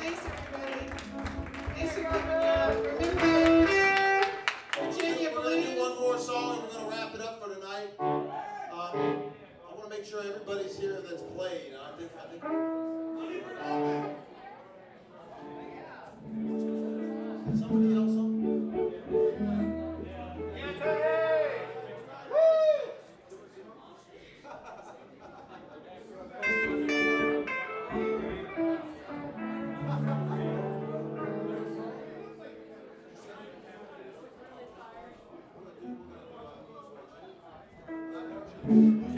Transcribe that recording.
Thanks, everybody. Thanks for coming out. Remember, Virginia We're gonna do one more song and we're gonna wrap it up for tonight. Um, I wanna make sure everybody's here that's played. I think, I think. um, Somebody else? Mm-hmm.